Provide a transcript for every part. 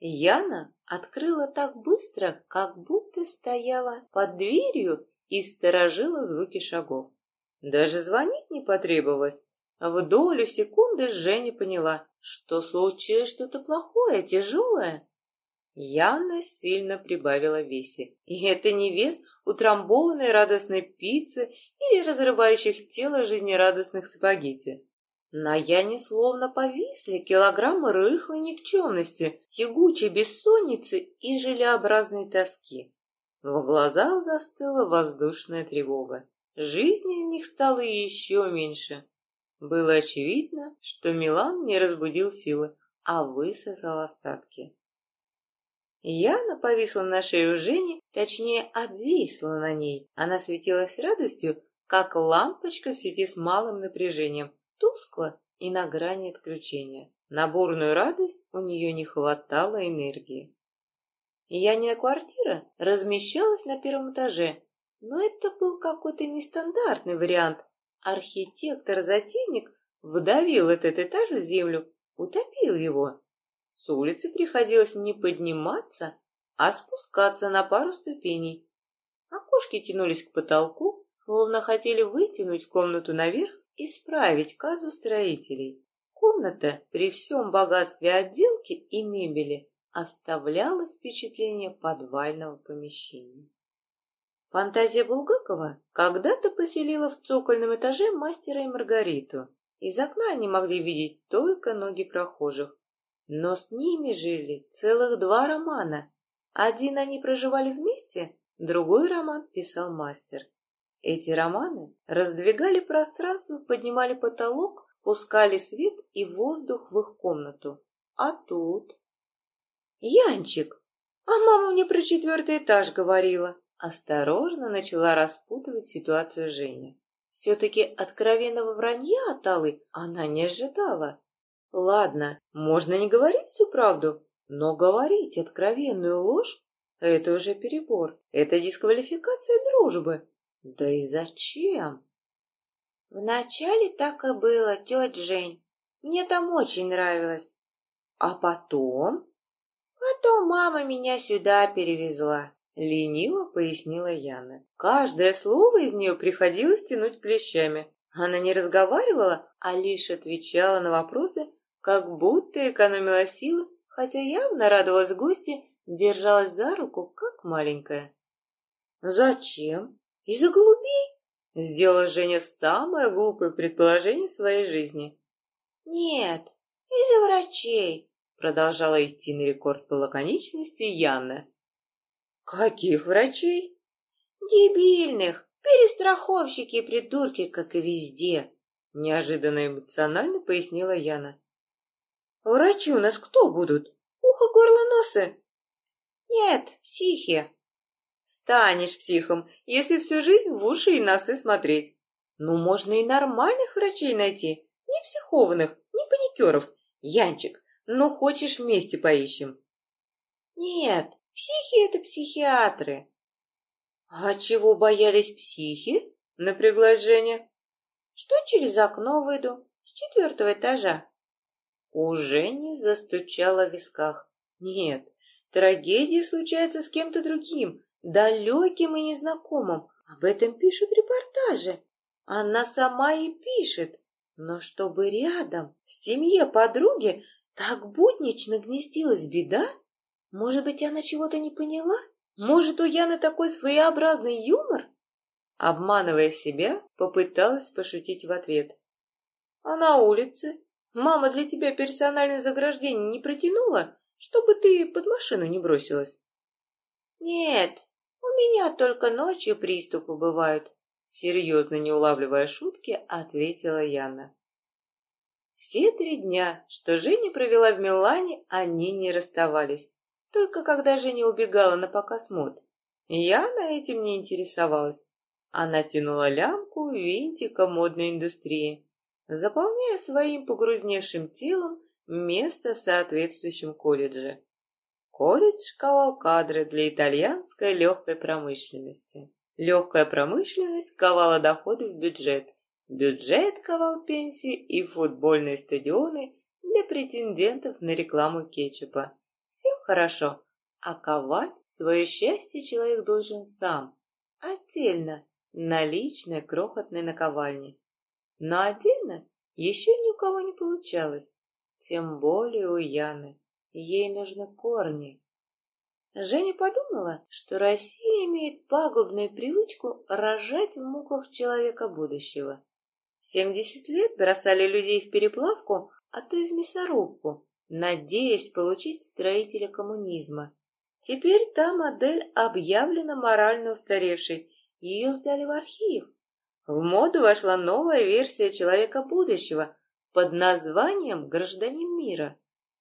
Яна открыла так быстро, как будто стояла под дверью и сторожила звуки шагов. Даже звонить не потребовалось. В долю секунды Женя поняла, что случилось что-то плохое, тяжелое. Яна сильно прибавила весе. И это не вес утрамбованной радостной пиццы или разрывающих тело жизнерадостных спагетти. На Яне словно повисли килограммы рыхлой никчемности, тягучей бессонницы и желеобразной тоски. В глазах застыла воздушная тревога. Жизни в них стало еще меньше. Было очевидно, что Милан не разбудил силы, а высосал остатки. Яна повисла на шею Жени, точнее, обвисла на ней. Она светилась радостью, как лампочка в сети с малым напряжением, тускло и на грани отключения. На бурную радость у нее не хватало энергии. Янина квартира размещалась на первом этаже, но это был какой-то нестандартный вариант. Архитектор-затейник вдавил этот этаж в землю, утопил его. С улицы приходилось не подниматься, а спускаться на пару ступеней. Окошки тянулись к потолку, словно хотели вытянуть комнату наверх и справить казу строителей. Комната при всем богатстве отделки и мебели оставляла впечатление подвального помещения. Фантазия Булгакова когда-то поселила в цокольном этаже мастера и Маргариту. Из окна они могли видеть только ноги прохожих. Но с ними жили целых два романа. Один они проживали вместе, другой роман писал мастер. Эти романы раздвигали пространство, поднимали потолок, пускали свет и воздух в их комнату. А тут... Янчик! А мама мне про четвертый этаж говорила. Осторожно начала распутывать ситуацию Женя. Все-таки откровенного вранья от Аллы она не ожидала. Ладно, можно не говорить всю правду, но говорить откровенную ложь – это уже перебор. Это дисквалификация дружбы. Да и зачем? Вначале так и было, тетя Жень. Мне там очень нравилось. А потом? Потом мама меня сюда перевезла. Лениво пояснила Яна. Каждое слово из нее приходилось тянуть клещами. Она не разговаривала, а лишь отвечала на вопросы, как будто экономила силы, хотя явно радовалась гости, держалась за руку, как маленькая. «Зачем? Из-за голубей?» Сделала Женя самое глупое предположение своей жизни. «Нет, из-за врачей», продолжала идти на рекорд по лаконичности Яна. «Каких врачей?» «Дебильных, перестраховщики и придурки, как и везде», неожиданно эмоционально пояснила Яна. «Врачи у нас кто будут? Ухо, горло, носы?» «Нет, психи». «Станешь психом, если всю жизнь в уши и носы смотреть. Ну, можно и нормальных врачей найти, не психованных, не паникеров. Янчик, ну хочешь вместе поищем?» «Нет, Психи — это психиатры. А чего боялись психи? Напряглась Женя. Что через окно выйду? С четвертого этажа. У Жени застучало в висках. Нет, трагедия случается с кем-то другим, далеким и незнакомым. Об этом пишут репортажи. Она сама и пишет. Но чтобы рядом, в семье подруги, так буднично гнездилась беда, может быть, она чего-то не поняла? Может, у Яны такой своеобразный юмор? Обманывая себя, попыталась пошутить в ответ. А на улице? Мама для тебя персональное заграждение не протянула, чтобы ты под машину не бросилась? Нет, у меня только ночью приступы бывают, серьезно не улавливая шутки, ответила Яна. Все три дня, что Женя провела в Милане, они не расставались. Только когда Женя убегала на показ мод, я на этим не интересовалась. Она тянула лямку винтика модной индустрии, заполняя своим погрузневшим телом место в соответствующем колледже. Колледж ковал кадры для итальянской легкой промышленности. Легкая промышленность ковала доходы в бюджет. Бюджет ковал пенсии и футбольные стадионы для претендентов на рекламу кетчупа. все хорошо, а ковать свое счастье человек должен сам, отдельно, на личной крохотной наковальне. Но отдельно еще ни у кого не получалось, тем более у Яны. Ей нужны корни. Женя подумала, что Россия имеет пагубную привычку рожать в муках человека будущего. Семьдесят лет бросали людей в переплавку, а то и в мясорубку, надеясь получить строителя коммунизма. Теперь та модель объявлена морально устаревшей, ее сдали в архив. В моду вошла новая версия человека будущего под названием «Гражданин мира».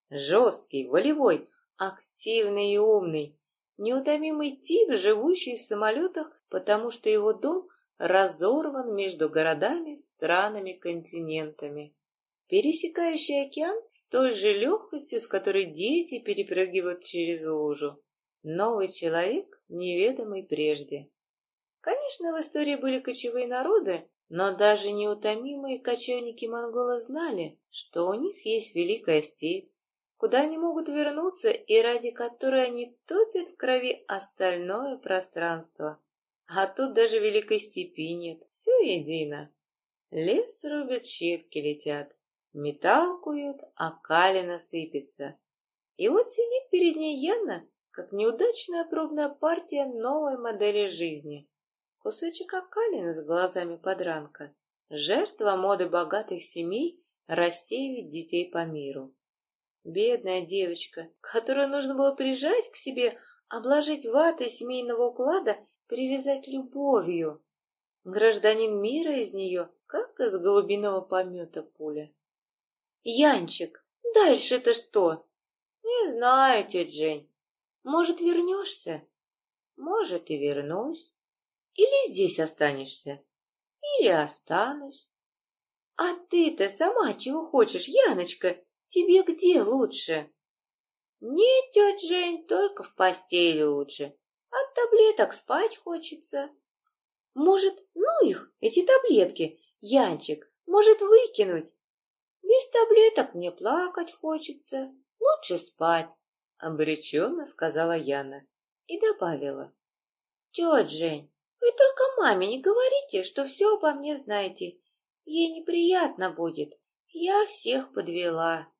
Жесткий, волевой, активный и умный, неутомимый тип, живущий в самолетах, потому что его дом разорван между городами, странами, континентами. Пересекающий океан с той же легкостью, с которой дети перепрыгивают через лужу. Новый человек, неведомый прежде. Конечно, в истории были кочевые народы, но даже неутомимые кочевники-монголы знали, что у них есть великая степь, куда они могут вернуться и ради которой они топят в крови остальное пространство. А тут даже великой степи нет, все едино. Лес рубят, щепки летят, металл куют, а калина сыпется. И вот сидит перед ней Яна, как неудачная пробная партия новой модели жизни. Кусочек окалины с глазами подранка, жертва моды богатых семей рассеивать детей по миру. Бедная девочка, которую нужно было прижать к себе, обложить ватой семейного уклада, привязать любовью. Гражданин мира из нее, как из голубиного помета пуля. Янчик, дальше-то что? Не знаю, тетя Жень. Может, вернешься? Может, и вернусь. Или здесь останешься? Или останусь. А ты-то сама чего хочешь, Яночка? Тебе где лучше? Нет, тетя Жень, только в постели лучше. От таблеток спать хочется. Может, ну их, эти таблетки, Янчик, может выкинуть? Без таблеток мне плакать хочется, лучше спать, обреченно сказала Яна и добавила. Тетя Жень, вы только маме не говорите, что все обо мне знаете. Ей неприятно будет. Я всех подвела.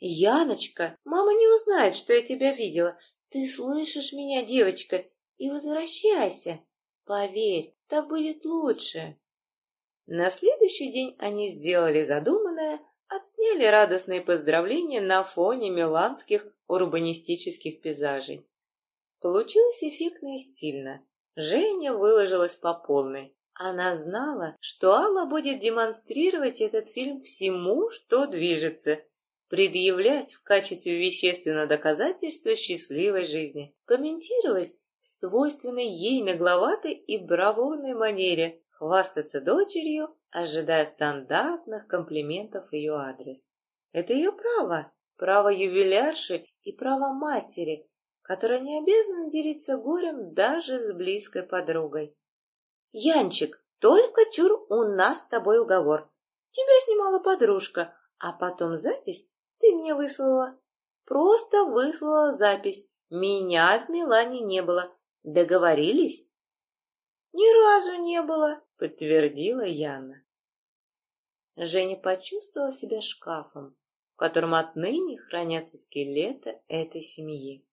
«Яночка, мама не узнает, что я тебя видела. Ты слышишь меня, девочка, и возвращайся. Поверь, так будет лучше». На следующий день они сделали задуманное, отсняли радостные поздравления на фоне миланских урбанистических пейзажей. Получилось эффектно и стильно. Женя выложилась по полной. Она знала, что Алла будет демонстрировать этот фильм всему, что движется, предъявлять в качестве вещественного доказательства счастливой жизни, комментировать в свойственной ей нагловатой и бравурной манере, хвастаться дочерью, ожидая стандартных комплиментов ее адрес. Это ее право, право ювелярши и право матери, которая не обязана делиться горем даже с близкой подругой. «Янчик, только чур, у нас с тобой уговор. Тебя снимала подружка, а потом запись ты мне выслала. Просто выслала запись. Меня в Милане не было. Договорились? Ни разу не было, подтвердила Яна. Женя почувствовала себя шкафом, в котором отныне хранятся скелеты этой семьи.